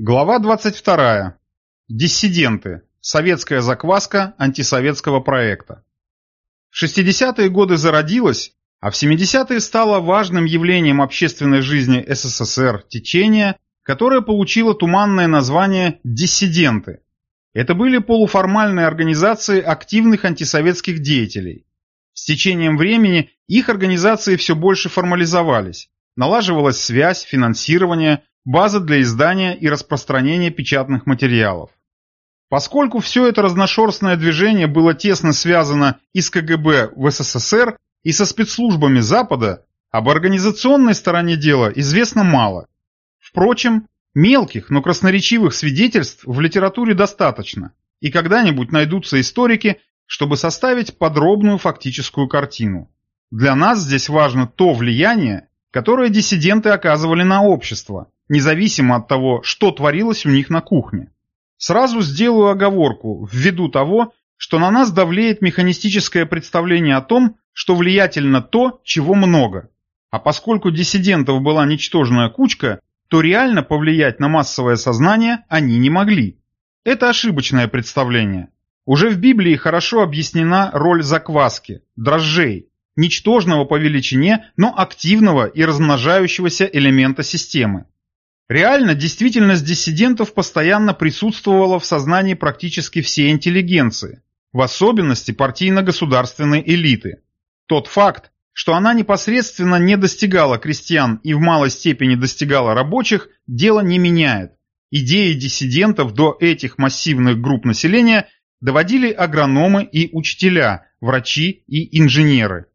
Глава 22. Диссиденты. Советская закваска антисоветского проекта. В 60-е годы зародилось, а в 70-е стало важным явлением общественной жизни СССР течение, которое получило туманное название «диссиденты». Это были полуформальные организации активных антисоветских деятелей. С течением времени их организации все больше формализовались, налаживалась связь, финансирование, база для издания и распространения печатных материалов. Поскольку все это разношерстное движение было тесно связано и с КГБ в СССР, и со спецслужбами Запада, об организационной стороне дела известно мало. Впрочем, мелких, но красноречивых свидетельств в литературе достаточно, и когда-нибудь найдутся историки, чтобы составить подробную фактическую картину. Для нас здесь важно то влияние, которое диссиденты оказывали на общество, независимо от того, что творилось у них на кухне. Сразу сделаю оговорку ввиду того, что на нас давлеет механистическое представление о том, что влиятельно то, чего много. А поскольку диссидентов была ничтожная кучка, то реально повлиять на массовое сознание они не могли. Это ошибочное представление. Уже в Библии хорошо объяснена роль закваски, дрожжей, ничтожного по величине, но активного и размножающегося элемента системы. Реально, действительность диссидентов постоянно присутствовала в сознании практически всей интеллигенции, в особенности партийно-государственной элиты. Тот факт, что она непосредственно не достигала крестьян и в малой степени достигала рабочих, дело не меняет. Идеи диссидентов до этих массивных групп населения доводили агрономы и учителя, врачи и инженеры.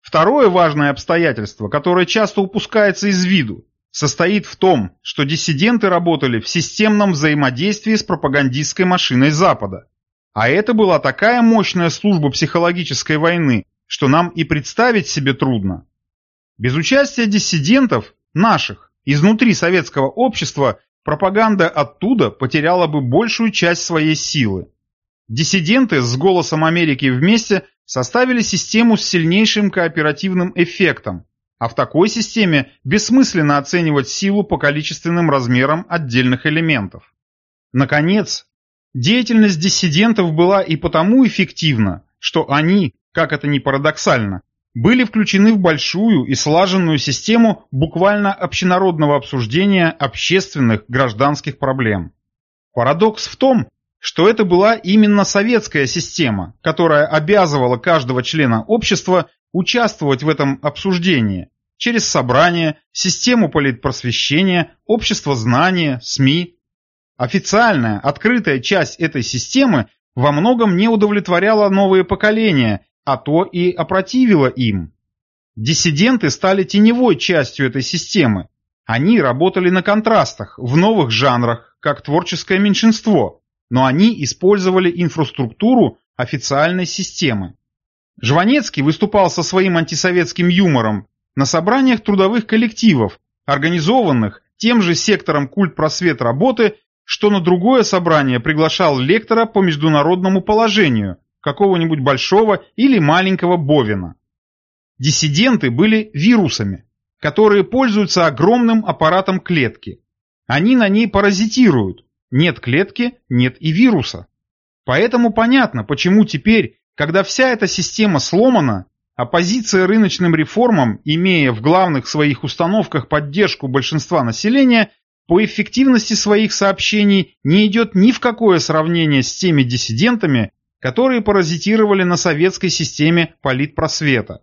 Второе важное обстоятельство, которое часто упускается из виду, состоит в том, что диссиденты работали в системном взаимодействии с пропагандистской машиной Запада. А это была такая мощная служба психологической войны, что нам и представить себе трудно. Без участия диссидентов, наших, изнутри советского общества, пропаганда оттуда потеряла бы большую часть своей силы. Диссиденты с «Голосом Америки» вместе составили систему с сильнейшим кооперативным эффектом, а в такой системе бессмысленно оценивать силу по количественным размерам отдельных элементов. Наконец, деятельность диссидентов была и потому эффективна, что они, как это ни парадоксально, были включены в большую и слаженную систему буквально общенародного обсуждения общественных гражданских проблем. Парадокс в том, что это была именно советская система, которая обязывала каждого члена общества участвовать в этом обсуждении через собрания, систему политпросвещения, общество знания, СМИ. Официальная, открытая часть этой системы во многом не удовлетворяла новые поколения, а то и опротивила им. Диссиденты стали теневой частью этой системы. Они работали на контрастах, в новых жанрах, как творческое меньшинство, но они использовали инфраструктуру официальной системы. Жванецкий выступал со своим антисоветским юмором на собраниях трудовых коллективов, организованных тем же сектором культ просвет работы, что на другое собрание приглашал лектора по международному положению, какого-нибудь большого или маленького Бовина. Диссиденты были вирусами, которые пользуются огромным аппаратом клетки. Они на ней паразитируют. Нет клетки, нет и вируса. Поэтому понятно, почему теперь когда вся эта система сломана, оппозиция рыночным реформам, имея в главных своих установках поддержку большинства населения, по эффективности своих сообщений не идет ни в какое сравнение с теми диссидентами, которые паразитировали на советской системе политпросвета.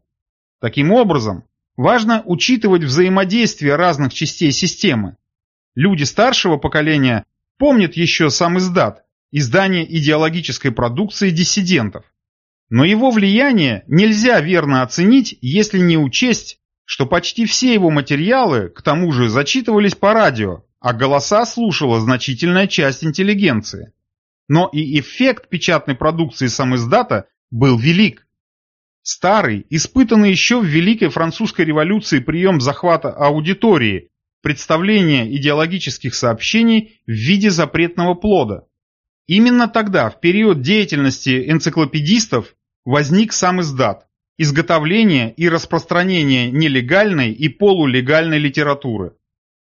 Таким образом, важно учитывать взаимодействие разных частей системы. Люди старшего поколения помнят еще сам издат, издание идеологической продукции диссидентов. Но его влияние нельзя верно оценить, если не учесть, что почти все его материалы, к тому же, зачитывались по радио, а голоса слушала значительная часть интеллигенции. Но и эффект печатной продукции самиздата был велик. Старый, испытанный еще в Великой Французской революции прием захвата аудитории, представление идеологических сообщений в виде запретного плода. Именно тогда, в период деятельности энциклопедистов, возник сам издат, изготовление и распространение нелегальной и полулегальной литературы.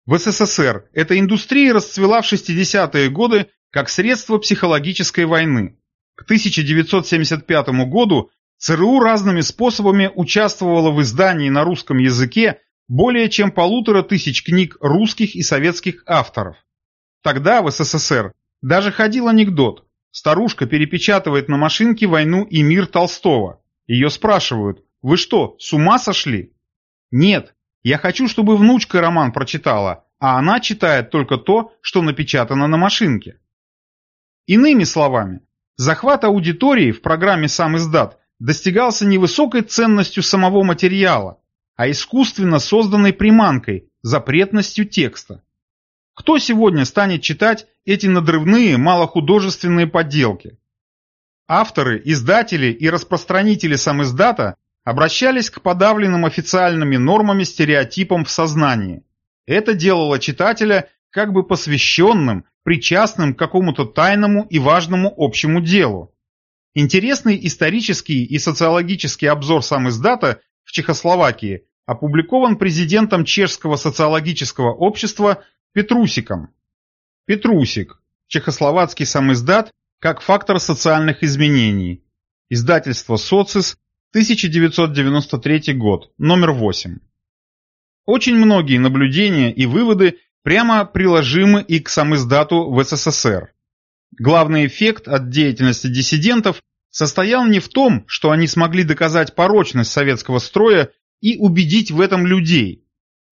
В СССР эта индустрия расцвела в 60-е годы как средство психологической войны. К 1975 году ЦРУ разными способами участвовала в издании на русском языке более чем полутора тысяч книг русских и советских авторов. Тогда в СССР даже ходил анекдот. Старушка перепечатывает на машинке «Войну и мир» Толстого. Ее спрашивают, вы что, с ума сошли? Нет, я хочу, чтобы внучка роман прочитала, а она читает только то, что напечатано на машинке. Иными словами, захват аудитории в программе «Сам издат» достигался не высокой ценностью самого материала, а искусственно созданной приманкой, запретностью текста. Кто сегодня станет читать эти надрывные малохудожественные подделки? Авторы, издатели и распространители самиздата обращались к подавленным официальными нормами стереотипам в сознании. Это делало читателя как бы посвященным, причастным к какому-то тайному и важному общему делу. Интересный исторический и социологический обзор самиздата в Чехословакии опубликован президентом Чешского социологического общества Петрусиком. Петрусик. Чехословацкий самиздат как фактор социальных изменений. Издательство «Социс», 1993 год, номер 8. Очень многие наблюдения и выводы прямо приложимы и к самиздату в СССР. Главный эффект от деятельности диссидентов состоял не в том, что они смогли доказать порочность советского строя и убедить в этом людей.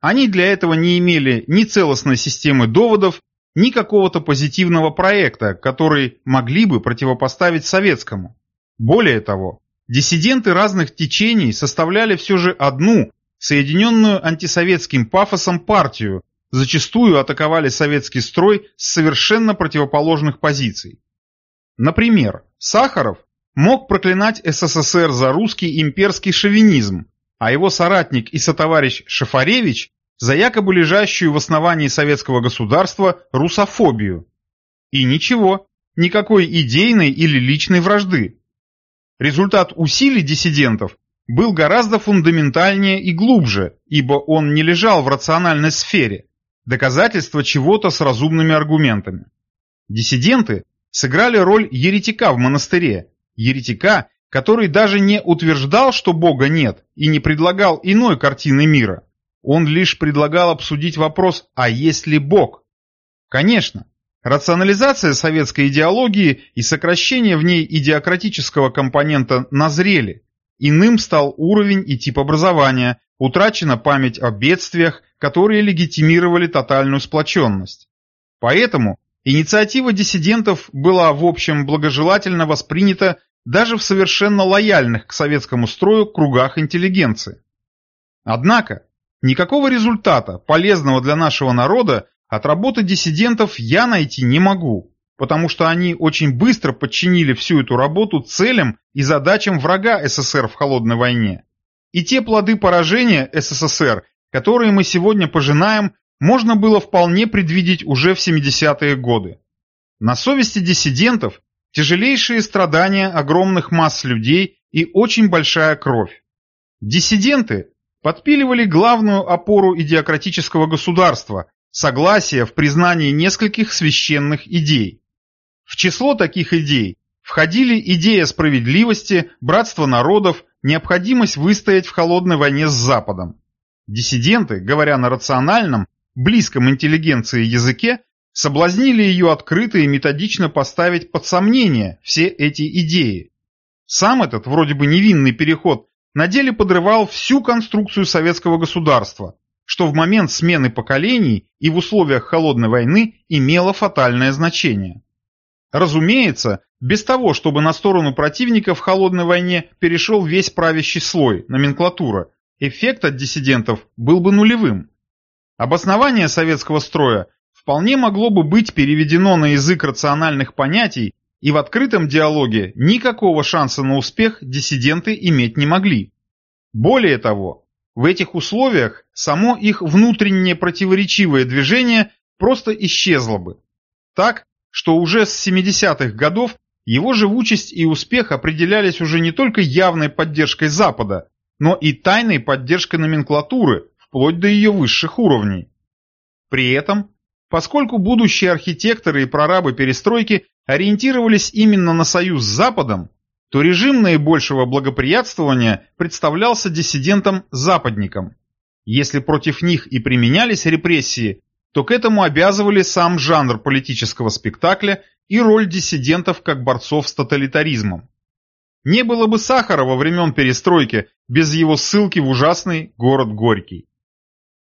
Они для этого не имели ни целостной системы доводов, ни какого-то позитивного проекта, который могли бы противопоставить советскому. Более того, диссиденты разных течений составляли все же одну, соединенную антисоветским пафосом партию, зачастую атаковали советский строй с совершенно противоположных позиций. Например, Сахаров мог проклинать СССР за русский имперский шовинизм, а его соратник и сотоварищ Шафаревич за якобы лежащую в основании советского государства русофобию. И ничего, никакой идейной или личной вражды. Результат усилий диссидентов был гораздо фундаментальнее и глубже, ибо он не лежал в рациональной сфере, доказательство чего-то с разумными аргументами. Диссиденты сыграли роль еретика в монастыре, еретика, который даже не утверждал, что Бога нет, и не предлагал иной картины мира. Он лишь предлагал обсудить вопрос, а есть ли Бог? Конечно, рационализация советской идеологии и сокращение в ней идиократического компонента назрели. Иным стал уровень и тип образования, утрачена память о бедствиях, которые легитимировали тотальную сплоченность. Поэтому инициатива диссидентов была в общем благожелательно воспринята даже в совершенно лояльных к советскому строю кругах интеллигенции. Однако, никакого результата, полезного для нашего народа, от работы диссидентов я найти не могу, потому что они очень быстро подчинили всю эту работу целям и задачам врага СССР в холодной войне. И те плоды поражения СССР, которые мы сегодня пожинаем, можно было вполне предвидеть уже в 70-е годы. На совести диссидентов тяжелейшие страдания огромных масс людей и очень большая кровь. Диссиденты подпиливали главную опору идеократического государства – согласие в признании нескольких священных идей. В число таких идей входили идея справедливости, братство народов, необходимость выстоять в холодной войне с Западом. Диссиденты, говоря на рациональном, близком интеллигенции языке, соблазнили ее открыто и методично поставить под сомнение все эти идеи. Сам этот вроде бы невинный переход на деле подрывал всю конструкцию советского государства, что в момент смены поколений и в условиях холодной войны имело фатальное значение. Разумеется, без того, чтобы на сторону противника в холодной войне перешел весь правящий слой, номенклатура, эффект от диссидентов был бы нулевым. Обоснование советского строя вполне могло бы быть переведено на язык рациональных понятий, и в открытом диалоге никакого шанса на успех диссиденты иметь не могли. Более того, в этих условиях само их внутреннее противоречивое движение просто исчезло бы. Так, что уже с 70-х годов его живучесть и успех определялись уже не только явной поддержкой Запада, но и тайной поддержкой номенклатуры, вплоть до ее высших уровней. При этом, поскольку будущие архитекторы и прорабы перестройки ориентировались именно на союз с Западом, то режим наибольшего благоприятствования представлялся диссидентам-западникам. Если против них и применялись репрессии, то к этому обязывали сам жанр политического спектакля и роль диссидентов как борцов с тоталитаризмом. Не было бы Сахара во времен перестройки без его ссылки в ужасный город Горький.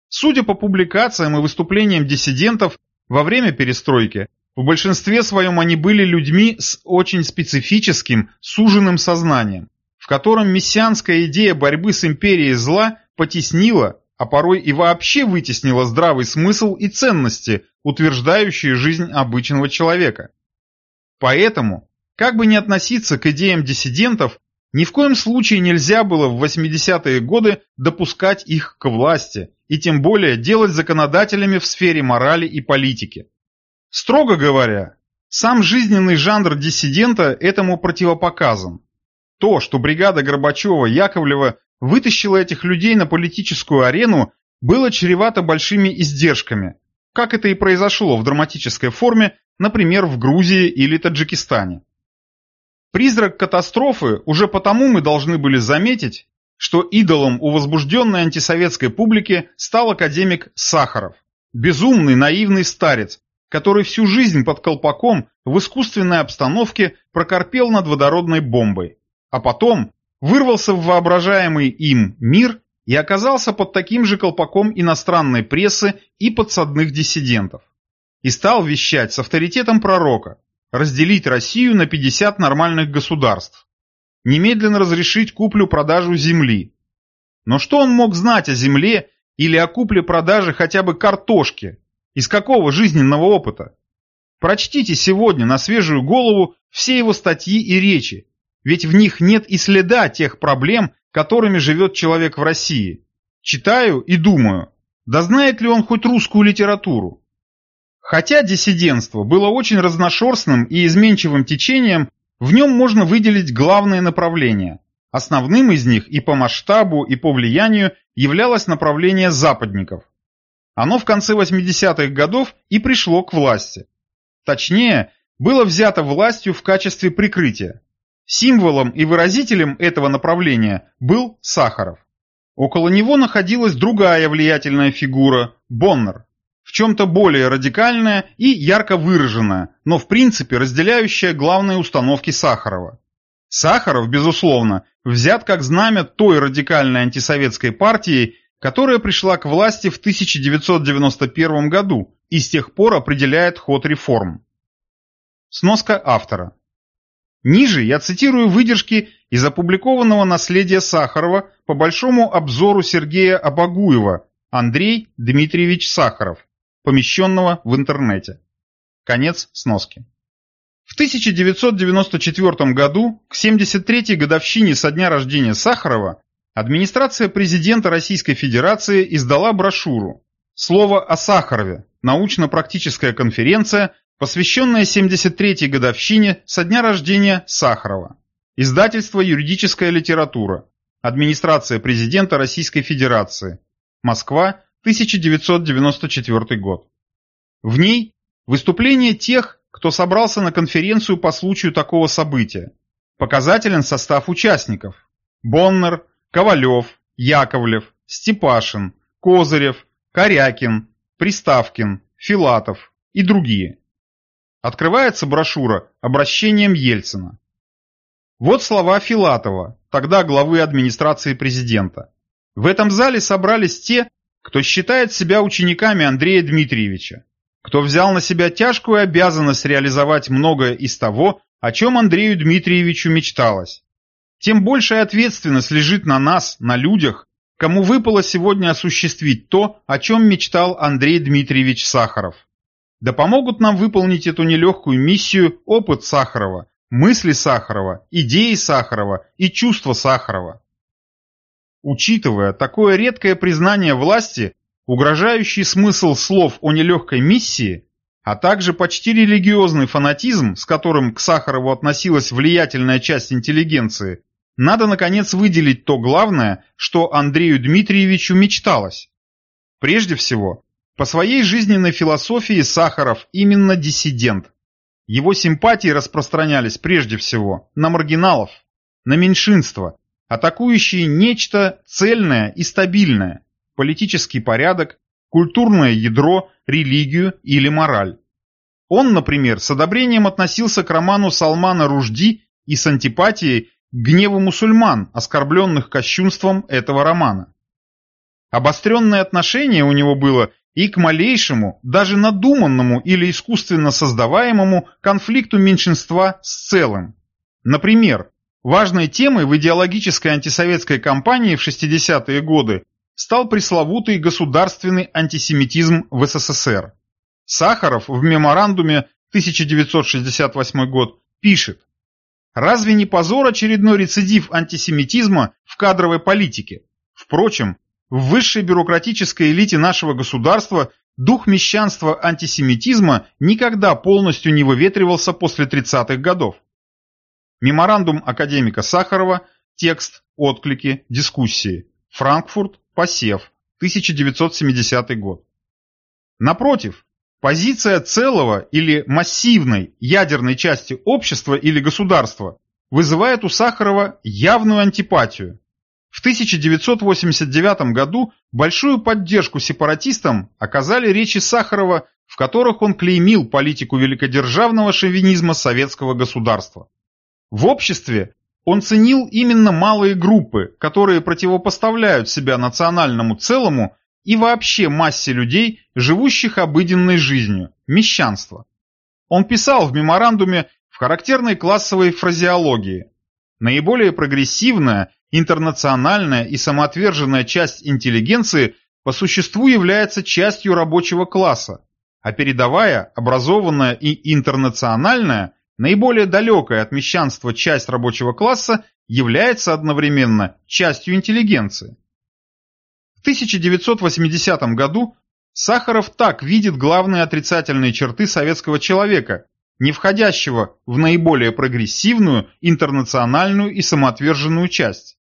Судя по публикациям и выступлениям диссидентов во время перестройки, в большинстве своем они были людьми с очень специфическим, суженным сознанием, в котором мессианская идея борьбы с империей зла потеснила, а порой и вообще вытеснила здравый смысл и ценности, утверждающие жизнь обычного человека. Поэтому, как бы ни относиться к идеям диссидентов, ни в коем случае нельзя было в 80-е годы допускать их к власти, и тем более делать законодателями в сфере морали и политики. Строго говоря, сам жизненный жанр диссидента этому противопоказан. То, что бригада Горбачева-Яковлева вытащила этих людей на политическую арену, было чревато большими издержками, как это и произошло в драматической форме, например, в Грузии или Таджикистане. Призрак катастрофы уже потому мы должны были заметить, что идолом у возбужденной антисоветской публики стал академик Сахаров, безумный наивный старец, который всю жизнь под колпаком в искусственной обстановке прокорпел над водородной бомбой, а потом вырвался в воображаемый им мир и оказался под таким же колпаком иностранной прессы и подсадных диссидентов. И стал вещать с авторитетом пророка, разделить Россию на 50 нормальных государств, немедленно разрешить куплю-продажу земли. Но что он мог знать о земле или о купле-продаже хотя бы картошки, из какого жизненного опыта? Прочтите сегодня на свежую голову все его статьи и речи, ведь в них нет и следа тех проблем, которыми живет человек в России. Читаю и думаю, да знает ли он хоть русскую литературу? Хотя диссидентство было очень разношерстным и изменчивым течением, в нем можно выделить главные направления. Основным из них и по масштабу, и по влиянию являлось направление западников. Оно в конце 80-х годов и пришло к власти. Точнее, было взято властью в качестве прикрытия. Символом и выразителем этого направления был Сахаров. Около него находилась другая влиятельная фигура – Боннер, в чем-то более радикальная и ярко выраженная, но в принципе разделяющая главные установки Сахарова. Сахаров, безусловно, взят как знамя той радикальной антисоветской партии, которая пришла к власти в 1991 году и с тех пор определяет ход реформ. Сноска автора. Ниже я цитирую выдержки из опубликованного наследия Сахарова по большому обзору Сергея Абагуева «Андрей Дмитриевич Сахаров», помещенного в интернете. Конец сноски. В 1994 году, к 73-й годовщине со дня рождения Сахарова, Администрация президента Российской Федерации издала брошюру «Слово о Сахарове. Научно-практическая конференция, посвященная 73-й годовщине со дня рождения Сахарова». Издательство «Юридическая литература». Администрация президента Российской Федерации. Москва, 1994 год. В ней выступление тех, кто собрался на конференцию по случаю такого события. Показателен состав участников. Боннер, Ковалев, Яковлев, Степашин, Козырев, Корякин, Приставкин, Филатов и другие. Открывается брошюра обращением Ельцина. Вот слова Филатова, тогда главы администрации президента. В этом зале собрались те, кто считает себя учениками Андрея Дмитриевича, кто взял на себя тяжкую обязанность реализовать многое из того, о чем Андрею Дмитриевичу мечталось тем большая ответственность лежит на нас, на людях, кому выпало сегодня осуществить то, о чем мечтал Андрей Дмитриевич Сахаров. Да помогут нам выполнить эту нелегкую миссию опыт Сахарова, мысли Сахарова, идеи Сахарова и чувства Сахарова. Учитывая такое редкое признание власти, угрожающий смысл слов о нелегкой миссии, а также почти религиозный фанатизм, с которым к Сахарову относилась влиятельная часть интеллигенции, надо, наконец, выделить то главное, что Андрею Дмитриевичу мечталось. Прежде всего, По своей жизненной философии Сахаров именно диссидент. Его симпатии распространялись прежде всего на маргиналов, на меньшинства, атакующие нечто цельное и стабильное, политический порядок, культурное ядро, религию или мораль. Он, например, с одобрением относился к роману Салмана Ружди и с антипатией гневу мусульман, оскорбленных кощунством этого романа. Обостренное отношение у него было и к малейшему, даже надуманному или искусственно создаваемому конфликту меньшинства с целым. Например, важной темой в идеологической антисоветской кампании в 60-е годы стал пресловутый государственный антисемитизм в СССР. Сахаров в меморандуме 1968 год пишет Разве не позор очередной рецидив антисемитизма в кадровой политике? Впрочем, в высшей бюрократической элите нашего государства дух мещанства антисемитизма никогда полностью не выветривался после 30-х годов. Меморандум академика Сахарова, текст, отклики, дискуссии. Франкфурт, посев, 1970 год. Напротив, позиция целого или массивной ядерной части общества или государства вызывает у Сахарова явную антипатию. В 1989 году большую поддержку сепаратистам оказали речи Сахарова, в которых он клеймил политику великодержавного шовинизма советского государства. В обществе он ценил именно малые группы, которые противопоставляют себя национальному целому и вообще массе людей, живущих обыденной жизнью, мещанство. Он писал в меморандуме в характерной классовой фразеологии. Наиболее прогрессивная интернациональная и самоотверженная часть интеллигенции по существу является частью рабочего класса, а передовая, образованная и интернациональная, наиболее далекая от мещанства часть рабочего класса является одновременно частью интеллигенции. В 1980 году Сахаров так видит главные отрицательные черты советского человека, не входящего в наиболее прогрессивную, интернациональную и самоотверженную часть.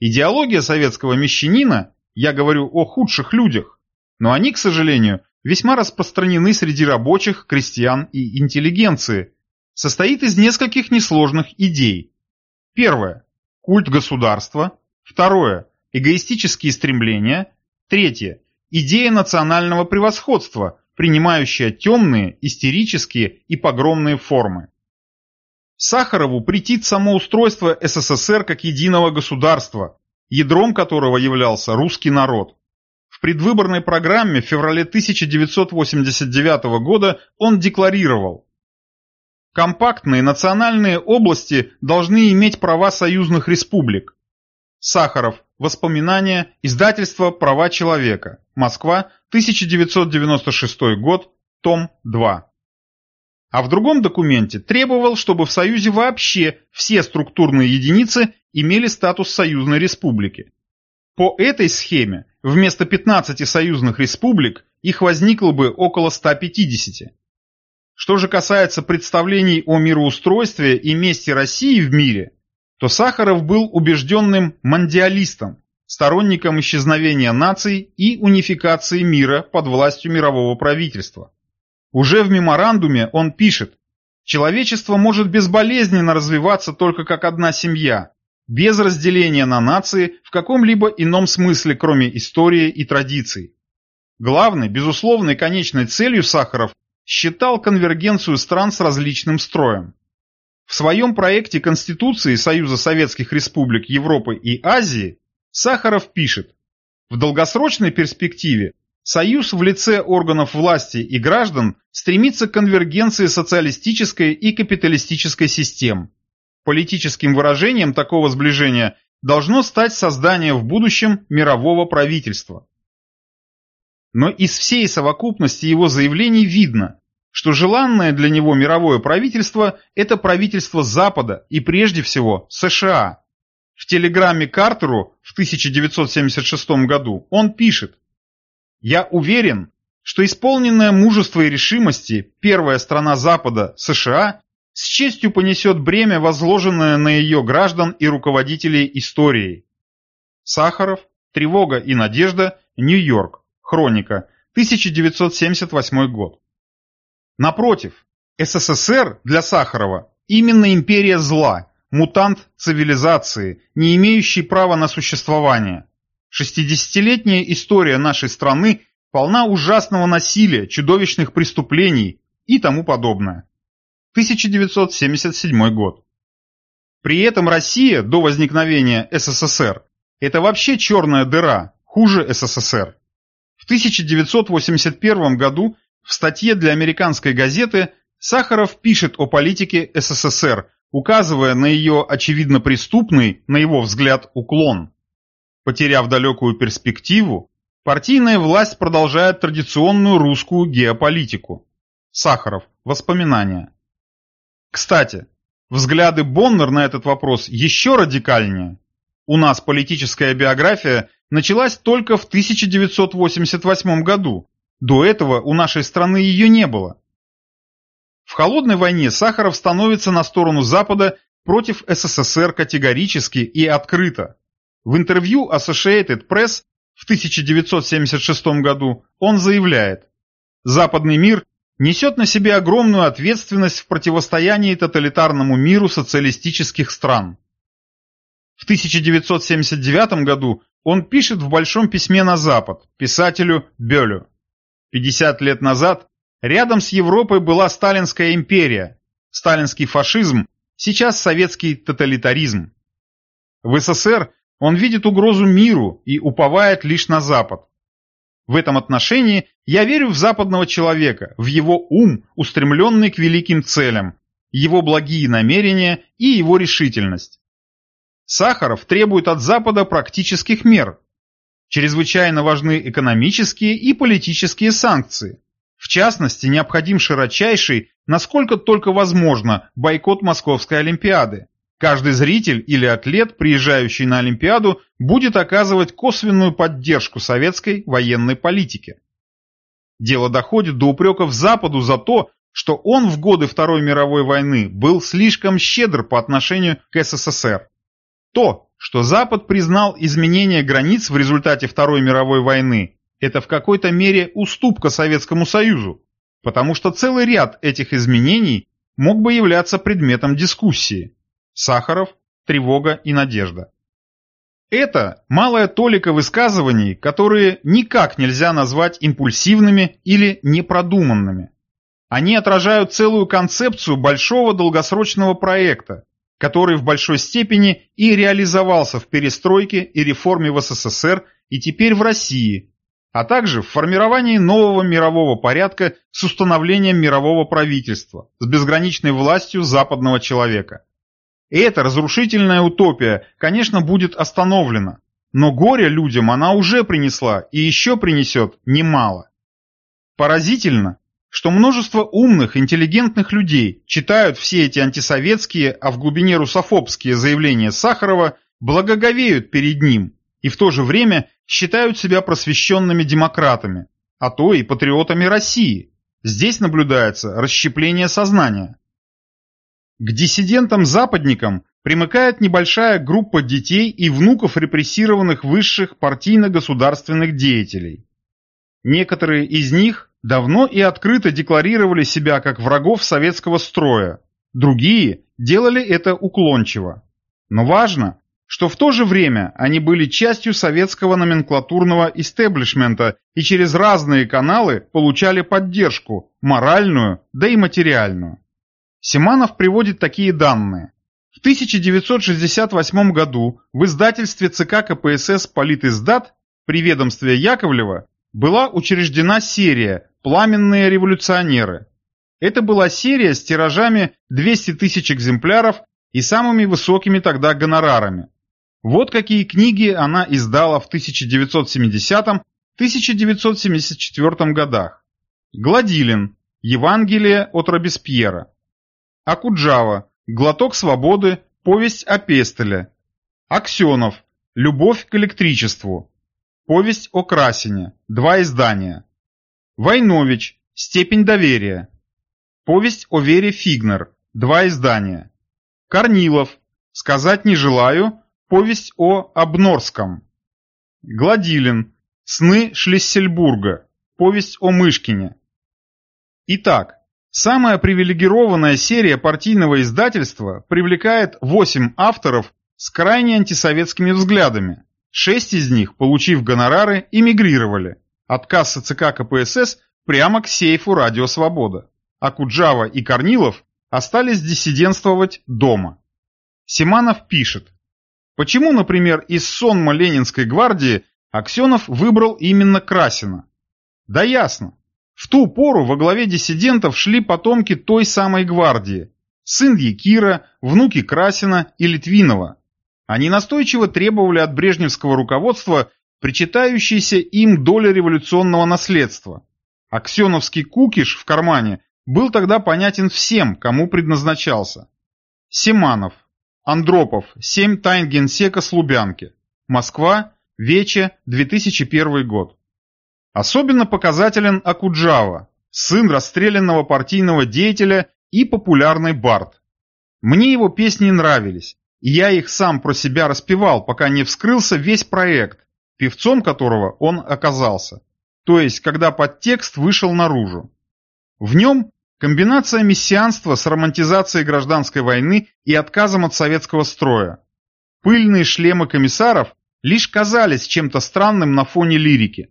Идеология советского мещанина, я говорю о худших людях, но они, к сожалению, весьма распространены среди рабочих, крестьян и интеллигенции, состоит из нескольких несложных идей. Первое – культ государства. Второе – эгоистические стремления. Третье – идея национального превосходства, принимающая темные, истерические и погромные формы. Сахарову претит само устройство СССР как единого государства, ядром которого являлся русский народ. В предвыборной программе в феврале 1989 года он декларировал Компактные национальные области должны иметь права союзных республик. Сахаров. Воспоминания. Издательство «Права человека». Москва. 1996 год. Том 2 а в другом документе требовал, чтобы в Союзе вообще все структурные единицы имели статус союзной республики. По этой схеме вместо 15 союзных республик их возникло бы около 150. Что же касается представлений о мироустройстве и месте России в мире, то Сахаров был убежденным мандиалистом, сторонником исчезновения наций и унификации мира под властью мирового правительства. Уже в меморандуме он пишет, человечество может безболезненно развиваться только как одна семья, без разделения на нации в каком-либо ином смысле, кроме истории и традиций. Главной, безусловной конечной целью Сахаров считал конвергенцию стран с различным строем. В своем проекте Конституции Союза Советских Республик Европы и Азии Сахаров пишет, в долгосрочной перспективе Союз в лице органов власти и граждан стремится к конвергенции социалистической и капиталистической систем. Политическим выражением такого сближения должно стать создание в будущем мирового правительства. Но из всей совокупности его заявлений видно, что желанное для него мировое правительство – это правительство Запада и прежде всего США. В телеграмме Картеру в 1976 году он пишет я уверен, что исполненная мужества и решимости первая страна Запада, США, с честью понесет бремя, возложенное на ее граждан и руководителей историей. Сахаров, Тревога и надежда, Нью-Йорк, Хроника, 1978 год. Напротив, СССР для Сахарова именно империя зла, мутант цивилизации, не имеющий права на существование. 60-летняя история нашей страны полна ужасного насилия, чудовищных преступлений и тому подобное. 1977 год. При этом Россия до возникновения СССР – это вообще черная дыра, хуже СССР. В 1981 году в статье для американской газеты Сахаров пишет о политике СССР, указывая на ее очевидно преступный, на его взгляд, уклон. Потеряв далекую перспективу, партийная власть продолжает традиционную русскую геополитику. Сахаров. Воспоминания. Кстати, взгляды Боннер на этот вопрос еще радикальнее. У нас политическая биография началась только в 1988 году. До этого у нашей страны ее не было. В холодной войне Сахаров становится на сторону Запада против СССР категорически и открыто. В интервью Associated Press в 1976 году он заявляет, «Западный мир несет на себе огромную ответственность в противостоянии тоталитарному миру социалистических стран». В 1979 году он пишет в большом письме на Запад писателю Бёлю. 50 лет назад рядом с Европой была Сталинская империя, сталинский фашизм, сейчас советский тоталитаризм. В СССР он видит угрозу миру и уповает лишь на Запад. В этом отношении я верю в западного человека, в его ум, устремленный к великим целям, его благие намерения и его решительность. Сахаров требует от Запада практических мер. Чрезвычайно важны экономические и политические санкции. В частности, необходим широчайший, насколько только возможно, бойкот Московской Олимпиады. Каждый зритель или атлет, приезжающий на Олимпиаду, будет оказывать косвенную поддержку советской военной политике. Дело доходит до упреков Западу за то, что он в годы Второй мировой войны был слишком щедр по отношению к СССР. То, что Запад признал изменение границ в результате Второй мировой войны, это в какой-то мере уступка Советскому Союзу, потому что целый ряд этих изменений мог бы являться предметом дискуссии. Сахаров, тревога и надежда. Это малая толика высказываний, которые никак нельзя назвать импульсивными или непродуманными. Они отражают целую концепцию большого долгосрочного проекта, который в большой степени и реализовался в перестройке и реформе в СССР и теперь в России, а также в формировании нового мирового порядка с установлением мирового правительства, с безграничной властью западного человека. И эта разрушительная утопия, конечно, будет остановлена, но горе людям она уже принесла и еще принесет немало. Поразительно, что множество умных, интеллигентных людей читают все эти антисоветские, а в глубине русофобские заявления Сахарова, благоговеют перед ним и в то же время считают себя просвещенными демократами, а то и патриотами России. Здесь наблюдается расщепление сознания. К диссидентам-западникам примыкает небольшая группа детей и внуков репрессированных высших партийно-государственных деятелей. Некоторые из них давно и открыто декларировали себя как врагов советского строя, другие делали это уклончиво. Но важно, что в то же время они были частью советского номенклатурного истеблишмента и через разные каналы получали поддержку, моральную, да и материальную. Симанов приводит такие данные. В 1968 году в издательстве ЦК КПСС «Политиздат» при ведомстве Яковлева была учреждена серия «Пламенные революционеры». Это была серия с тиражами 200 тысяч экземпляров и самыми высокими тогда гонорарами. Вот какие книги она издала в 1970-1974 годах. Гладилин. Евангелие от Робеспьера. Акуджава, Глоток свободы, Повесть о Пестеле. Аксенов, Любовь к электричеству. Повесть о Красине, два издания. Войнович, Степень доверия. Повесть о Вере Фигнер, два издания. Корнилов, Сказать не желаю, повесть о Обнорском. Гладилин, Сны Шлиссельбурга, повесть о Мышкине. Итак, самая привилегированная серия партийного издательства привлекает 8 авторов с крайне антисоветскими взглядами. Шесть из них, получив гонорары, эмигрировали от кассы ЦК КПСС прямо к сейфу «Радио Свобода», а Куджава и Корнилов остались диссидентствовать дома. Симанов пишет, почему, например, из сонма Ленинской гвардии Аксенов выбрал именно Красина? Да ясно. В ту пору во главе диссидентов шли потомки той самой гвардии, сын Якира, внуки Красина и Литвинова. Они настойчиво требовали от брежневского руководства причитающейся им доли революционного наследства. Аксеновский кукиш в кармане был тогда понятен всем, кому предназначался. Семанов, Андропов, Семь тайн генсека Слубянки. Москва, Вече, 2001 год. Особенно показателен Акуджава, сын расстрелянного партийного деятеля и популярный бард. Мне его песни нравились, я их сам про себя распевал, пока не вскрылся весь проект, певцом которого он оказался, то есть когда подтекст вышел наружу. В нем комбинация мессианства с романтизацией гражданской войны и отказом от советского строя. Пыльные шлемы комиссаров лишь казались чем-то странным на фоне лирики.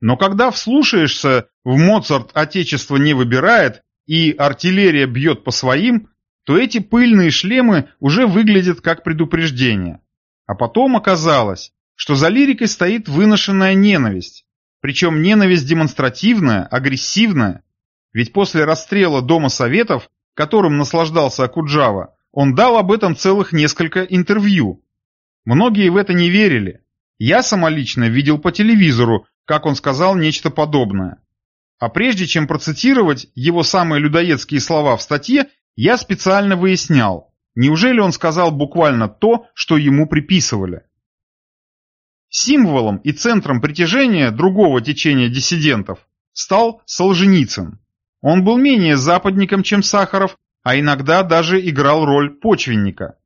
Но когда вслушаешься в Моцарт «Отечество не выбирает» и «Артиллерия бьет по своим», то эти пыльные шлемы уже выглядят как предупреждение. А потом оказалось, что за лирикой стоит выношенная ненависть. Причем ненависть демонстративная, агрессивная. Ведь после расстрела Дома Советов, которым наслаждался Акуджава, он дал об этом целых несколько интервью. Многие в это не верили. Я самолично видел по телевизору, как он сказал нечто подобное. А прежде чем процитировать его самые людоедские слова в статье, я специально выяснял, неужели он сказал буквально то, что ему приписывали. Символом и центром притяжения другого течения диссидентов стал Солженицын. Он был менее западником, чем Сахаров, а иногда даже играл роль почвенника.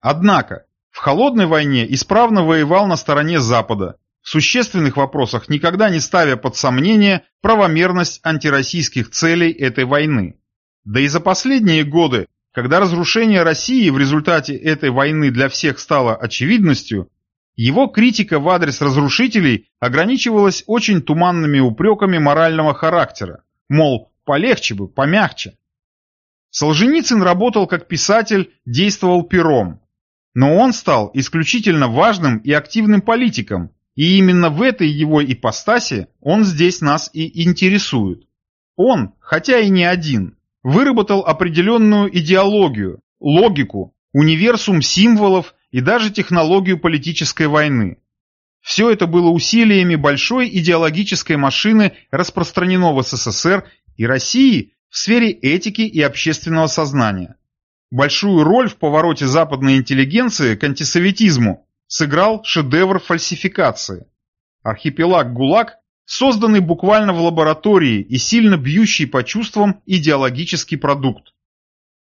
Однако, в холодной войне исправно воевал на стороне Запада, в существенных вопросах никогда не ставя под сомнение правомерность антироссийских целей этой войны. Да и за последние годы, когда разрушение России в результате этой войны для всех стало очевидностью, его критика в адрес разрушителей ограничивалась очень туманными упреками морального характера, мол, полегче бы, помягче. Солженицын работал как писатель, действовал пером. Но он стал исключительно важным и активным политиком, и именно в этой его ипостаси он здесь нас и интересует. Он, хотя и не один, выработал определенную идеологию, логику, универсум символов и даже технологию политической войны. Все это было усилиями большой идеологической машины, распространено в СССР и России в сфере этики и общественного сознания. Большую роль в повороте западной интеллигенции к антисоветизму сыграл шедевр фальсификации. Архипелаг ГУЛАГ, созданный буквально в лаборатории и сильно бьющий по чувствам идеологический продукт.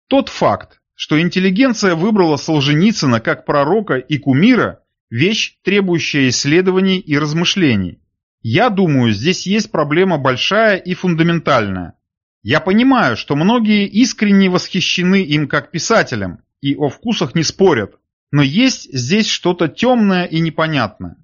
Тот факт, что интеллигенция выбрала Солженицына как пророка и кумира – вещь, требующая исследований и размышлений. Я думаю, здесь есть проблема большая и фундаментальная. Я понимаю, что многие искренне восхищены им как писателем и о вкусах не спорят, но есть здесь что-то темное и непонятное.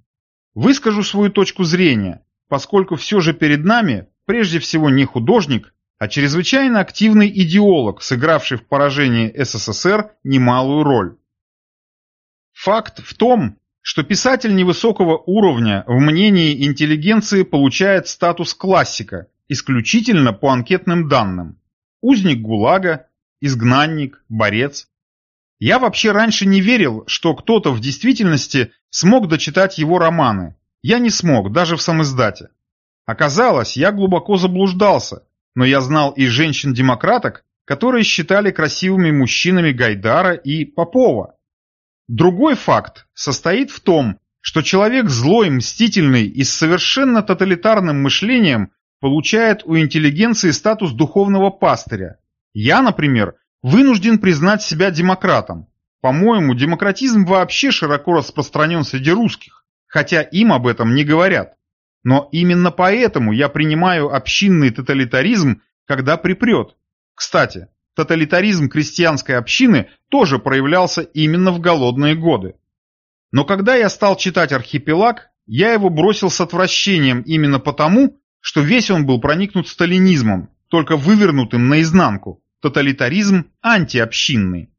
Выскажу свою точку зрения, поскольку все же перед нами, прежде всего не художник, а чрезвычайно активный идеолог, сыгравший в поражении СССР немалую роль. Факт в том, что писатель невысокого уровня в мнении интеллигенции получает статус классика, исключительно по анкетным данным. Узник ГУЛАГа, изгнанник, борец. Я вообще раньше не верил, что кто-то в действительности смог дочитать его романы. Я не смог, даже в самоиздате. Оказалось, я глубоко заблуждался, но я знал и женщин-демократок, которые считали красивыми мужчинами Гайдара и Попова. Другой факт состоит в том, что человек злой, мстительный и с совершенно тоталитарным мышлением получает у интеллигенции статус духовного пастыря. Я, например, вынужден признать себя демократом. По-моему, демократизм вообще широко распространен среди русских, хотя им об этом не говорят. Но именно поэтому я принимаю общинный тоталитаризм, когда припрет. Кстати, тоталитаризм крестьянской общины тоже проявлялся именно в голодные годы. Но когда я стал читать «Архипелаг», я его бросил с отвращением именно потому, что весь он был проникнут сталинизмом, только вывернутым наизнанку, тоталитаризм антиобщинный.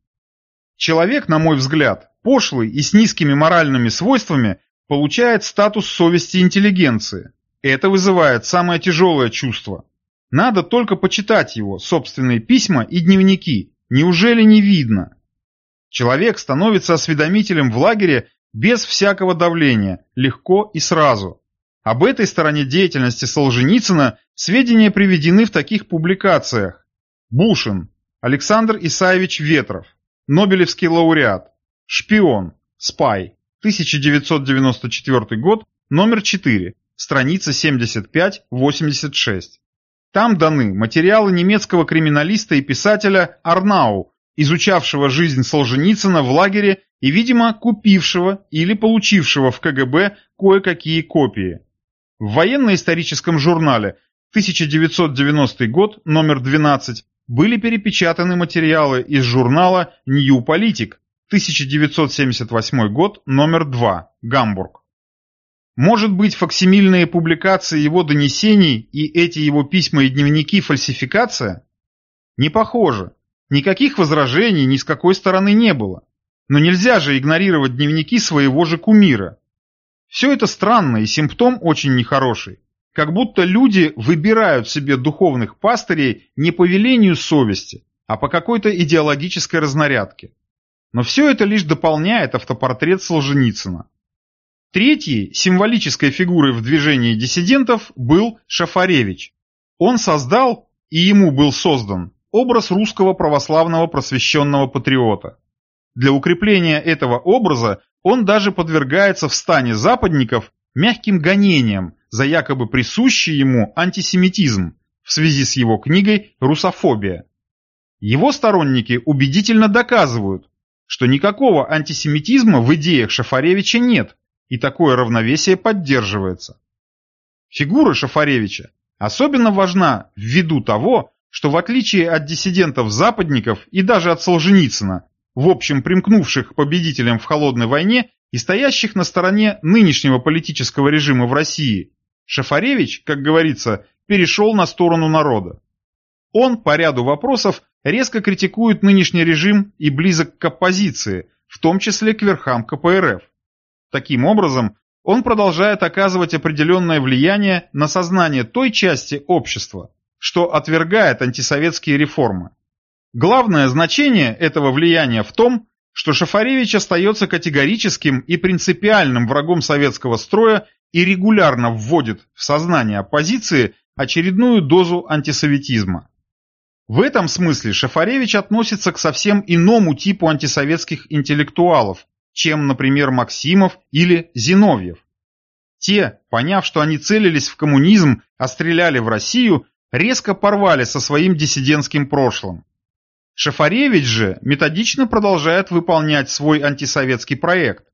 Человек, на мой взгляд, пошлый и с низкими моральными свойствами, получает статус совести интеллигенции. Это вызывает самое тяжелое чувство. Надо только почитать его, собственные письма и дневники. Неужели не видно? Человек становится осведомителем в лагере без всякого давления, легко и сразу. Об этой стороне деятельности Солженицына сведения приведены в таких публикациях. Бушин, Александр Исаевич Ветров, Нобелевский лауреат, Шпион, Спай, 1994 год, номер 4, страница 75-86. Там даны материалы немецкого криминалиста и писателя Арнау, изучавшего жизнь Солженицына в лагере и, видимо, купившего или получившего в КГБ кое-какие копии. В военно-историческом журнале 1990 год, номер 12, были перепечатаны материалы из журнала New Politic, 1978 год, номер 2, Гамбург. Может быть, факсимильные публикации его донесений и эти его письма и дневники фальсификация? Не похоже. Никаких возражений ни с какой стороны не было. Но нельзя же игнорировать дневники своего же кумира. Все это странно и симптом очень нехороший. Как будто люди выбирают себе духовных пастырей не по велению совести, а по какой-то идеологической разнарядке. Но все это лишь дополняет автопортрет Солженицына. Третьей символической фигурой в движении диссидентов был Шафаревич. Он создал, и ему был создан, образ русского православного просвещенного патриота. Для укрепления этого образа он даже подвергается в стане западников мягким гонениям за якобы присущий ему антисемитизм в связи с его книгой «Русофобия». Его сторонники убедительно доказывают, что никакого антисемитизма в идеях Шафаревича нет, и такое равновесие поддерживается. Фигура Шафаревича особенно важна ввиду того, что в отличие от диссидентов-западников и даже от Солженицына, в общем примкнувших к победителям в холодной войне и стоящих на стороне нынешнего политического режима в России, Шафаревич, как говорится, перешел на сторону народа. Он по ряду вопросов резко критикует нынешний режим и близок к оппозиции, в том числе к верхам КПРФ. Таким образом, он продолжает оказывать определенное влияние на сознание той части общества, что отвергает антисоветские реформы. Главное значение этого влияния в том, что Шафаревич остается категорическим и принципиальным врагом советского строя и регулярно вводит в сознание оппозиции очередную дозу антисоветизма. В этом смысле Шафаревич относится к совсем иному типу антисоветских интеллектуалов, чем, например, Максимов или Зиновьев. Те, поняв, что они целились в коммунизм, а стреляли в Россию, резко порвали со своим диссидентским прошлым. Шафаревич же методично продолжает выполнять свой антисоветский проект.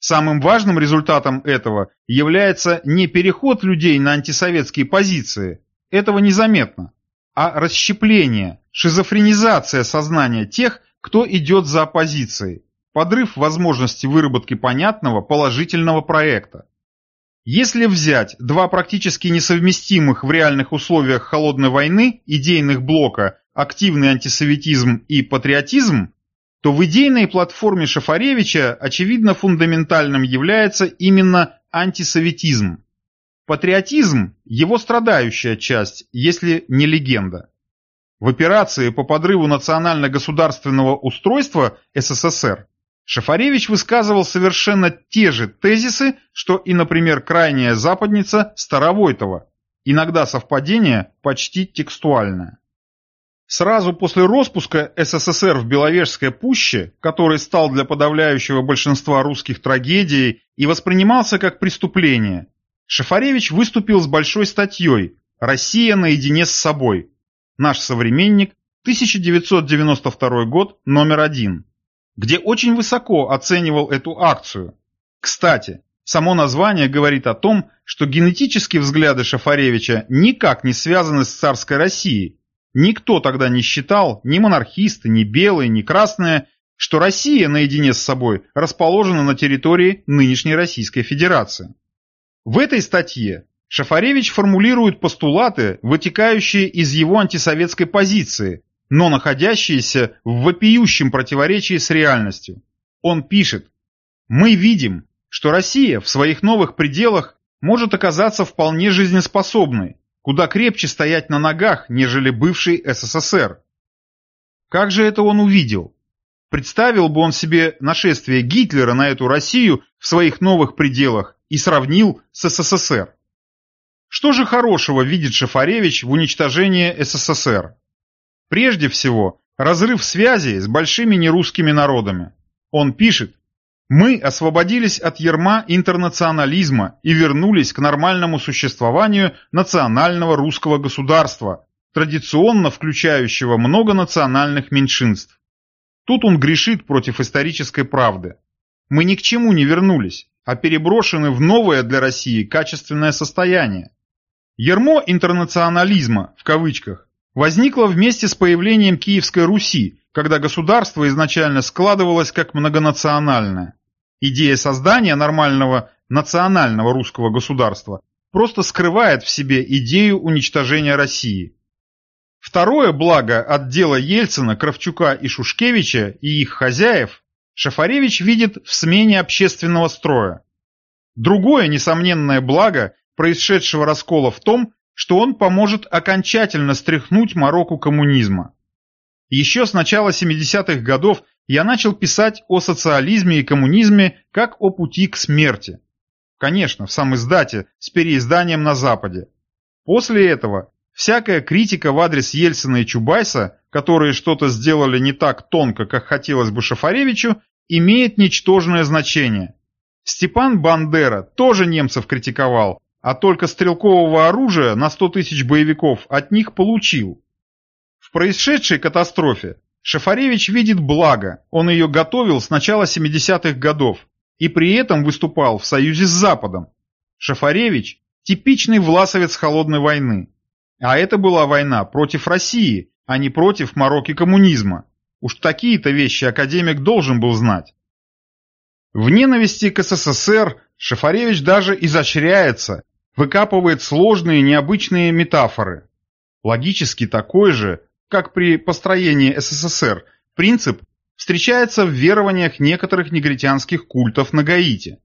Самым важным результатом этого является не переход людей на антисоветские позиции, этого незаметно, а расщепление, шизофренизация сознания тех, кто идет за оппозицией, подрыв возможности выработки понятного положительного проекта. Если взять два практически несовместимых в реальных условиях холодной войны идейных блока активный антисоветизм и патриотизм, то в идейной платформе Шафаревича очевидно фундаментальным является именно антисоветизм. Патриотизм – его страдающая часть, если не легенда. В операции по подрыву национально-государственного устройства СССР Шафаревич высказывал совершенно те же тезисы, что и, например, крайняя западница Старовойтова, иногда совпадение почти текстуальное. Сразу после распуска СССР в Беловежской пуще, который стал для подавляющего большинства русских трагедией и воспринимался как преступление, Шафаревич выступил с большой статьей «Россия наедине с собой». Наш современник, 1992 год, номер один, где очень высоко оценивал эту акцию. Кстати, Само название говорит о том, что генетические взгляды Шафаревича никак не связаны с царской Россией. Никто тогда не считал, ни монархисты, ни белые, ни красные, что Россия наедине с собой расположена на территории нынешней Российской Федерации. В этой статье Шафаревич формулирует постулаты, вытекающие из его антисоветской позиции, но находящиеся в вопиющем противоречии с реальностью. Он пишет, «Мы видим, что Россия в своих новых пределах может оказаться вполне жизнеспособной, куда крепче стоять на ногах, нежели бывший СССР. Как же это он увидел? Представил бы он себе нашествие Гитлера на эту Россию в своих новых пределах и сравнил с СССР. Что же хорошего видит Шафаревич в уничтожении СССР? Прежде всего, разрыв связи с большими нерусскими народами. Он пишет, мы освободились от ярма интернационализма и вернулись к нормальному существованию национального русского государства, традиционно включающего много национальных меньшинств. Тут он грешит против исторической правды. Мы ни к чему не вернулись, а переброшены в новое для России качественное состояние. Ермо интернационализма, в кавычках, возникло вместе с появлением Киевской Руси, когда государство изначально складывалось как многонациональное. Идея создания нормального национального русского государства просто скрывает в себе идею уничтожения России. Второе благо от дела Ельцина, Кравчука и Шушкевича и их хозяев Шафаревич видит в смене общественного строя. Другое несомненное благо происшедшего раскола в том, что он поможет окончательно стряхнуть мороку коммунизма. Еще с начала 70-х годов я начал писать о социализме и коммунизме как о пути к смерти. Конечно, в сам издате, с переизданием на Западе. После этого всякая критика в адрес Ельцина и Чубайса, которые что-то сделали не так тонко, как хотелось бы Шафаревичу, имеет ничтожное значение. Степан Бандера тоже немцев критиковал, а только стрелкового оружия на 100 тысяч боевиков от них получил. В происшедшей катастрофе Шафаревич видит благо, он ее готовил с начала 70-х годов и при этом выступал в союзе с Западом. Шафаревич – типичный власовец холодной войны. А это была война против России, а не против мороки коммунизма. Уж такие-то вещи академик должен был знать. В ненависти к СССР Шафаревич даже изощряется, выкапывает сложные необычные метафоры. Логически такой же, как при построении СССР, принцип встречается в верованиях некоторых негритянских культов на Гаити.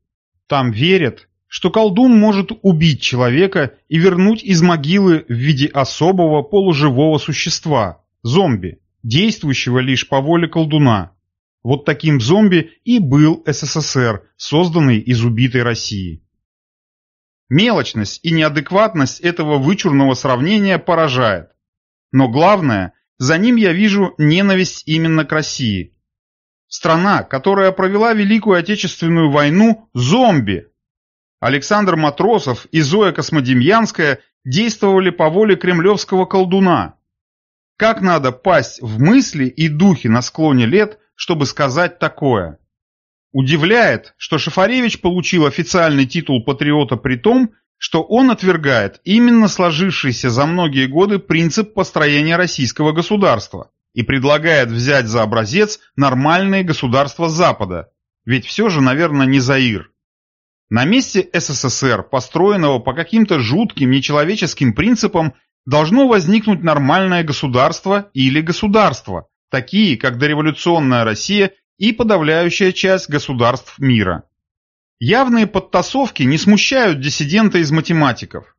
Там верят, что колдун может убить человека и вернуть из могилы в виде особого полуживого существа, зомби, действующего лишь по воле колдуна. Вот таким зомби и был СССР, созданный из убитой России. Мелочность и неадекватность этого вычурного сравнения поражает. Но главное, за ним я вижу ненависть именно к России. Страна, которая провела Великую Отечественную войну, зомби. Александр Матросов и Зоя Космодемьянская действовали по воле кремлевского колдуна. Как надо пасть в мысли и духи на склоне лет, чтобы сказать такое? Удивляет, что Шафаревич получил официальный титул патриота при том, что он отвергает именно сложившийся за многие годы принцип построения российского государства и предлагает взять за образец нормальные государства Запада, ведь все же, наверное, не Заир. На месте СССР, построенного по каким-то жутким нечеловеческим принципам, должно возникнуть нормальное государство или государства, такие как дореволюционная Россия и подавляющая часть государств мира. Явные подтасовки не смущают диссидента из математиков.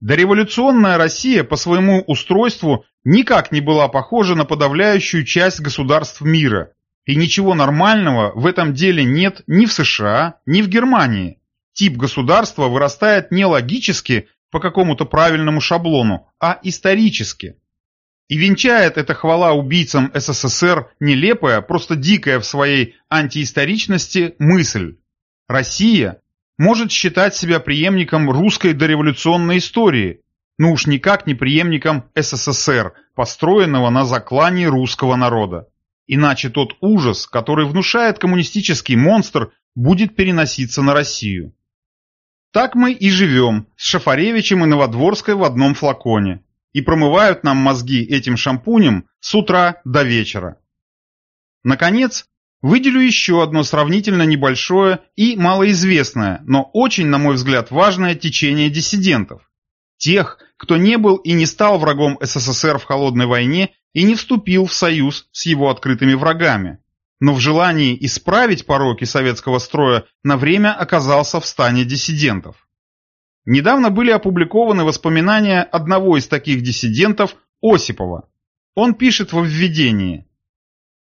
Дореволюционная Россия по своему устройству никак не была похожа на подавляющую часть государств мира, и ничего нормального в этом деле нет ни в США, ни в Германии. Тип государства вырастает не логически по какому-то правильному шаблону, а исторически. И венчает эта хвала убийцам СССР нелепая, просто дикая в своей антиисторичности мысль. Россия может считать себя преемником русской дореволюционной истории, но уж никак не преемником СССР, построенного на заклании русского народа. Иначе тот ужас, который внушает коммунистический монстр, будет переноситься на Россию. Так мы и живем с Шафаревичем и Новодворской в одном флаконе. И промывают нам мозги этим шампунем с утра до вечера. Наконец, выделю еще одно сравнительно небольшое и малоизвестное, но очень, на мой взгляд, важное течение диссидентов. Тех, кто не был и не стал врагом СССР в холодной войне и не вступил в союз с его открытыми врагами, но в желании исправить пороки советского строя на время оказался в стане диссидентов. Недавно были опубликованы воспоминания одного из таких диссидентов, Осипова. Он пишет во введении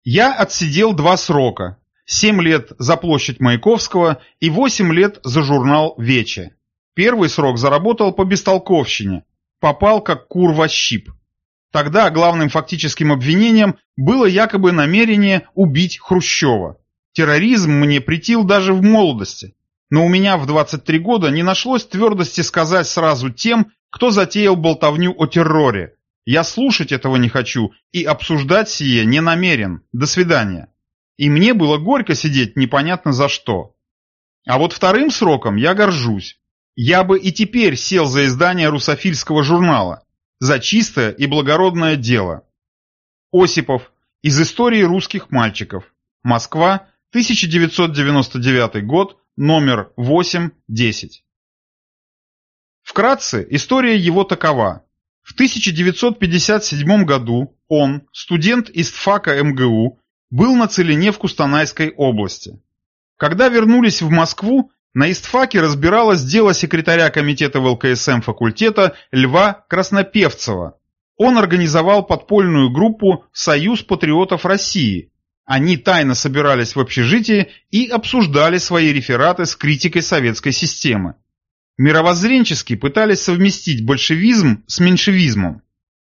«Я отсидел два срока, семь лет за площадь Маяковского и восемь лет за журнал «Вече». Первый срок заработал по бестолковщине, попал как кур во щип. Тогда главным фактическим обвинением было якобы намерение убить Хрущева. Терроризм мне притил даже в молодости. Но у меня в 23 года не нашлось твердости сказать сразу тем, кто затеял болтовню о терроре. Я слушать этого не хочу и обсуждать сие не намерен. До свидания. И мне было горько сидеть непонятно за что. А вот вторым сроком я горжусь. Я бы и теперь сел за издание русофильского журнала за чистое и благородное дело. Осипов. Из истории русских мальчиков. Москва, 1999 год, номер 8-10. Вкратце, история его такова. В 1957 году он, студент из ТФАКа МГУ, был на Целине в Кустанайской области. Когда вернулись в Москву, на истфаке разбиралось дело секретаря комитета ВЛКСМ факультета Льва Краснопевцева. Он организовал подпольную группу «Союз патриотов России». Они тайно собирались в общежитии и обсуждали свои рефераты с критикой советской системы. Мировоззренчески пытались совместить большевизм с меньшевизмом.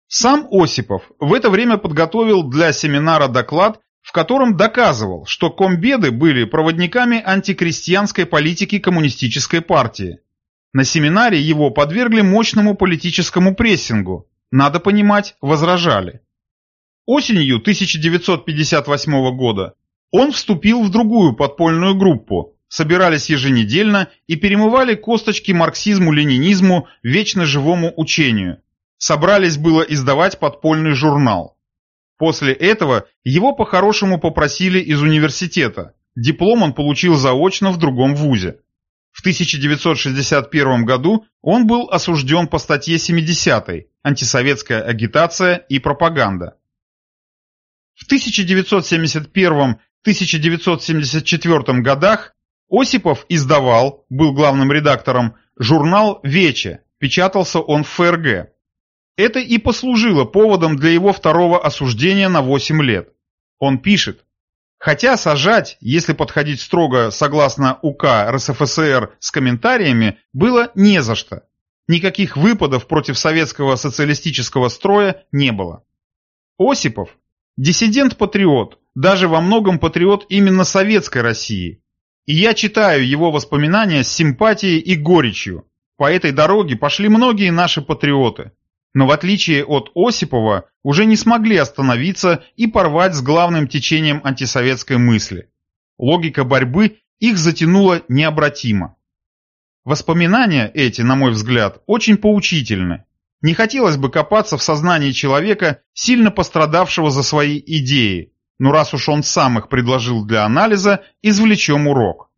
Сам Осипов в это время подготовил для семинара доклад в котором доказывал, что комбеды были проводниками антикрестьянской политики коммунистической партии. На семинаре его подвергли мощному политическому прессингу, надо понимать, возражали. Осенью 1958 года он вступил в другую подпольную группу, собирались еженедельно и перемывали косточки марксизму-ленинизму, вечно живому учению. Собрались было издавать подпольный журнал. После этого его по-хорошему попросили из университета. Диплом он получил заочно в другом вузе. В 1961 году он был осужден по статье 70 «Антисоветская агитация и пропаганда». В 1971-1974 годах Осипов издавал, был главным редактором, журнал «Вече», печатался он в ФРГ. Это и послужило поводом для его второго осуждения на 8 лет. Он пишет, Хотя сажать, если подходить строго согласно УК РСФСР с комментариями, было не за что. Никаких выпадов против советского социалистического строя не было. Осипов – диссидент-патриот, даже во многом патриот именно советской России. И я читаю его воспоминания с симпатией и горечью. По этой дороге пошли многие наши патриоты но в отличие от Осипова уже не смогли остановиться и порвать с главным течением антисоветской мысли. Логика борьбы их затянула необратимо. Воспоминания эти, на мой взгляд, очень поучительны. Не хотелось бы копаться в сознании человека, сильно пострадавшего за свои идеи, но раз уж он сам их предложил для анализа, извлечем урок.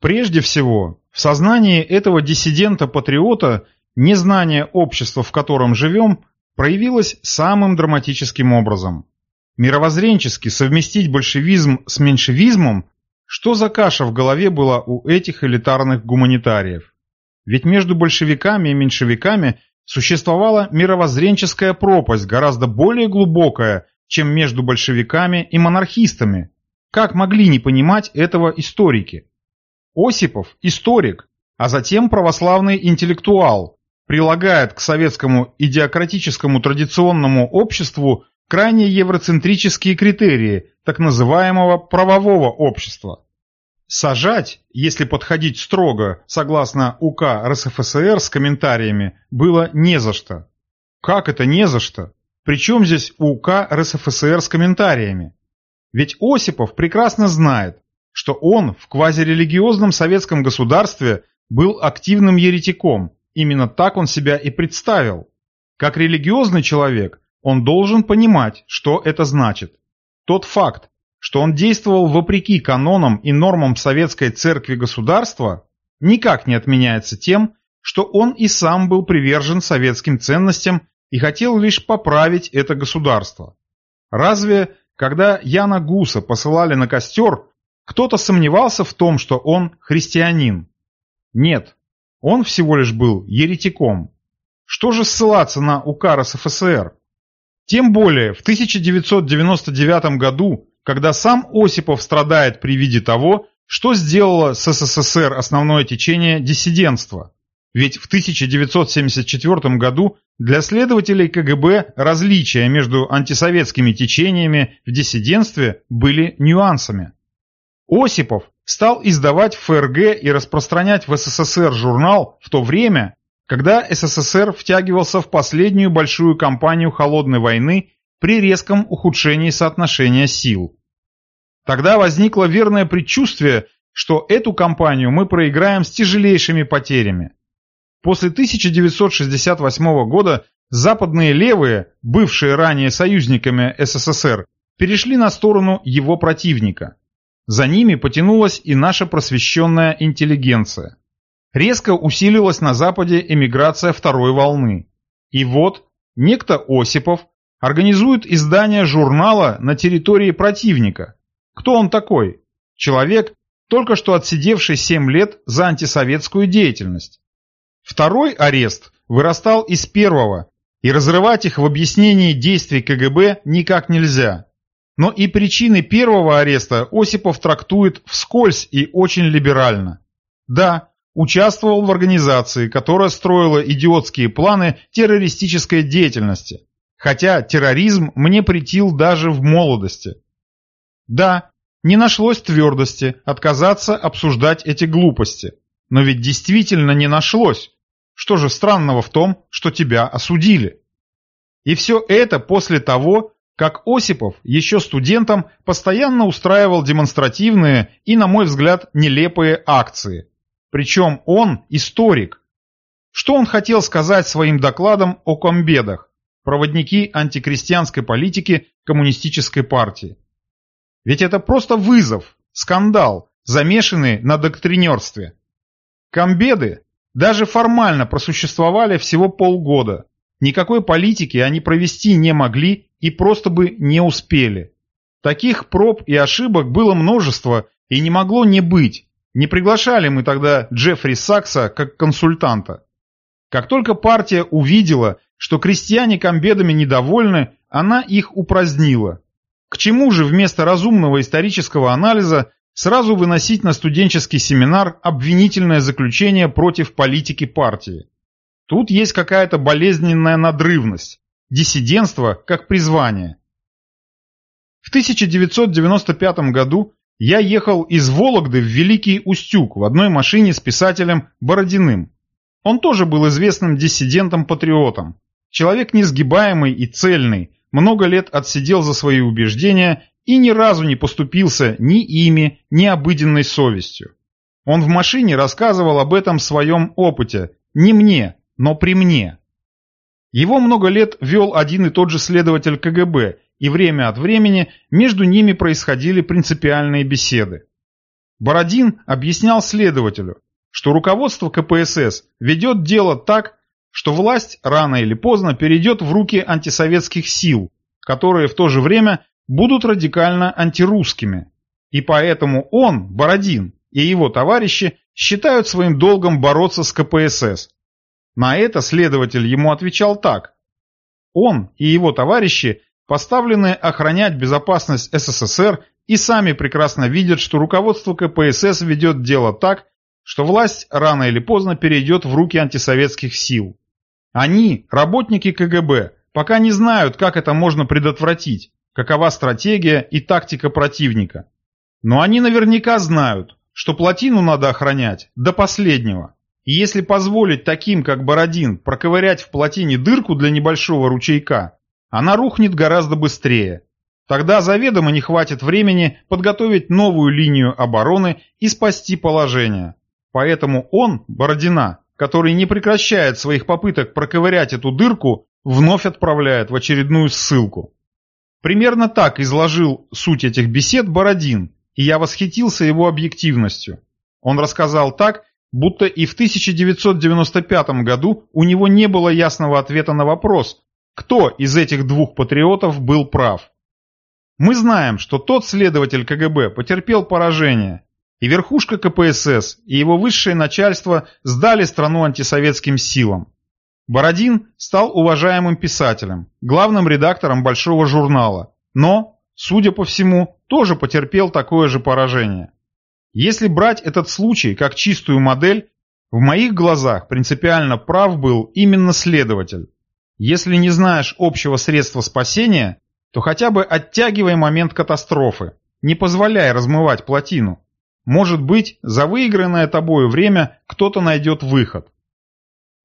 Прежде всего, в сознании этого диссидента-патриота Незнание общества, в котором живем, проявилось самым драматическим образом. Мировоззренчески совместить большевизм с меньшевизмом, что за каша в голове была у этих элитарных гуманитариев? Ведь между большевиками и меньшевиками существовала мировоззренческая пропасть, гораздо более глубокая, чем между большевиками и монархистами. Как могли не понимать этого историки? Осипов – историк, а затем православный интеллектуал, прилагает к советскому идиократическому традиционному обществу крайне евроцентрические критерии так называемого правового общества. Сажать, если подходить строго, согласно УК РСФСР с комментариями, было не за что. Как это не за что? Причем здесь УК РСФСР с комментариями? Ведь Осипов прекрасно знает, что он в квазирелигиозном советском государстве был активным еретиком, именно так он себя и представил. Как религиозный человек, он должен понимать, что это значит. Тот факт, что он действовал вопреки канонам и нормам советской церкви государства, никак не отменяется тем, что он и сам был привержен советским ценностям и хотел лишь поправить это государство. Разве, когда Яна Гуса посылали на костер, кто-то сомневался в том, что он христианин? Нет, он всего лишь был еретиком. Что же ссылаться на УК РСФСР? Тем более в 1999 году когда сам Осипов страдает при виде того, что сделало с СССР основное течение диссидентства. Ведь в 1974 году для следователей КГБ различия между антисоветскими течениями в диссидентстве были нюансами. Осипов стал издавать ФРГ и распространять в СССР журнал в то время, когда СССР втягивался в последнюю большую кампанию холодной войны при резком ухудшении соотношения сил. Тогда возникло верное предчувствие, что эту кампанию мы проиграем с тяжелейшими потерями. После 1968 года западные левые, бывшие ранее союзниками СССР, перешли на сторону его противника. За ними потянулась и наша просвещенная интеллигенция. Резко усилилась на Западе эмиграция второй волны. И вот некто Осипов организует издание журнала на территории противника. Кто он такой? Человек, только что отсидевший 7 лет за антисоветскую деятельность. Второй арест вырастал из первого, и разрывать их в объяснении действий КГБ никак нельзя. Но и причины первого ареста Осипов трактует вскользь и очень либерально. Да, участвовал в организации, которая строила идиотские планы террористической деятельности. Хотя терроризм мне претил даже в молодости. Да, не нашлось твердости отказаться обсуждать эти глупости. Но ведь действительно не нашлось. Что же странного в том, что тебя осудили? И все это после того, как Осипов еще студентом постоянно устраивал демонстративные и, на мой взгляд, нелепые акции. Причем он историк. Что он хотел сказать своим докладом о комбедах? проводники антикрестьянской политики коммунистической партии. Ведь это просто вызов, скандал, замешанный на доктринерстве. Комбеды даже формально просуществовали всего полгода. Никакой политики они провести не могли и просто бы не успели. Таких проб и ошибок было множество и не могло не быть. Не приглашали мы тогда Джеффри Сакса как консультанта. Как только партия увидела, что крестьяне комбедами недовольны, она их упразднила. К чему же вместо разумного исторического анализа сразу выносить на студенческий семинар обвинительное заключение против политики партии? Тут есть какая-то болезненная надрывность, диссидентство как призвание. В 1995 году я ехал из Вологды в Великий Устюг в одной машине с писателем Бородиным. Он тоже был известным диссидентом-патриотом. Человек несгибаемый и цельный, много лет отсидел за свои убеждения и ни разу не поступился ни ими, ни обыденной совестью. Он в машине рассказывал об этом своем опыте, не мне, но при мне. Его много лет вел один и тот же следователь КГБ, и время от времени между ними происходили принципиальные беседы. Бородин объяснял следователю, что руководство КПСС ведет дело так, что власть рано или поздно перейдет в руки антисоветских сил, которые в то же время будут радикально антирусскими. И поэтому он, Бородин, и его товарищи считают своим долгом бороться с КПСС. На это следователь ему отвечал так. Он и его товарищи поставлены охранять безопасность СССР и сами прекрасно видят, что руководство КПСС ведет дело так, что власть рано или поздно перейдет в руки антисоветских сил. Они, работники КГБ, пока не знают, как это можно предотвратить, какова стратегия и тактика противника. Но они наверняка знают, что плотину надо охранять до последнего. И если позволить таким, как Бородин, проковырять в плотине дырку для небольшого ручейка, она рухнет гораздо быстрее. Тогда заведомо не хватит времени подготовить новую линию обороны и спасти положение. Поэтому он, Бородина, который не прекращает своих попыток проковырять эту дырку, вновь отправляет в очередную ссылку. Примерно так изложил суть этих бесед Бородин, и я восхитился его объективностью. Он рассказал так, будто и в 1995 году у него не было ясного ответа на вопрос, кто из этих двух патриотов был прав. Мы знаем, что тот следователь КГБ потерпел поражение, и верхушка КПСС, и его высшее начальство сдали страну антисоветским силам. Бородин стал уважаемым писателем, главным редактором большого журнала, но, судя по всему, тоже потерпел такое же поражение. Если брать этот случай как чистую модель, в моих глазах принципиально прав был именно следователь. Если не знаешь общего средства спасения, то хотя бы оттягивай момент катастрофы, не позволяй размывать плотину. Может быть, за выигранное тобою время кто-то найдет выход.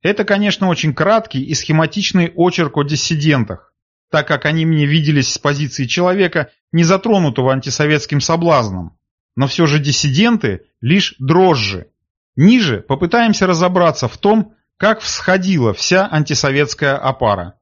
Это, конечно, очень краткий и схематичный очерк о диссидентах, так как они мне виделись с позиции человека, не затронутого антисоветским соблазном. Но все же диссиденты лишь дрожжи. Ниже попытаемся разобраться в том, как всходила вся антисоветская опара.